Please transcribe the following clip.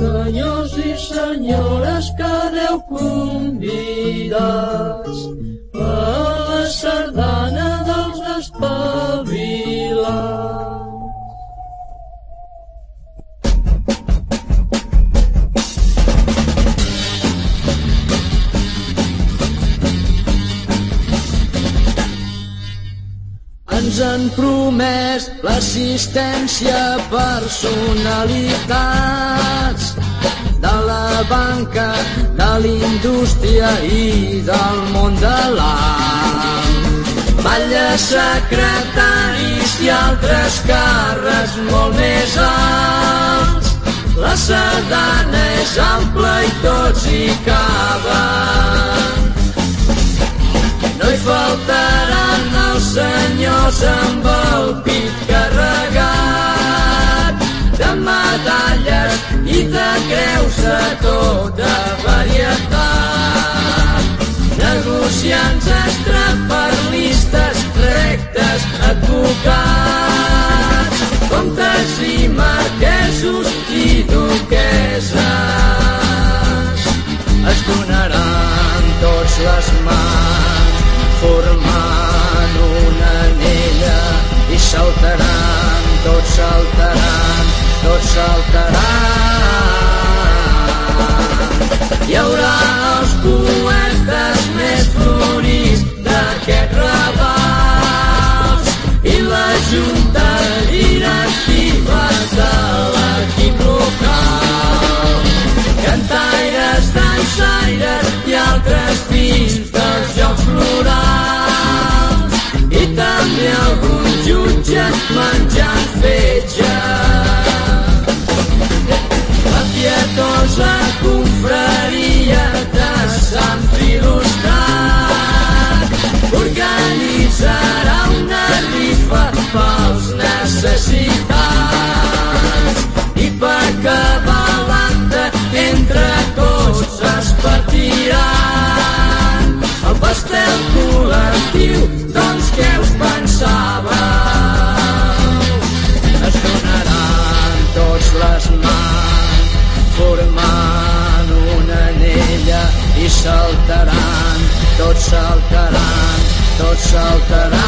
Senyors i senyores, quedeu convidats a la sardana dels espavilats. ens han promès l'assistència la banca, de l'indústria i del món de l'art. Batlles secretaris i altres càrrecs molt més alts. La sardana és ampla i tots hi caben. No hi faltaran els senyors amb el pit de tota varietat. Negociants, estraperlistes, rectes, advocats, comtes i marquesos i duqueses es donaran tots les mans formant minyak manja feja Papia saltaran tots saltaran tots saltaran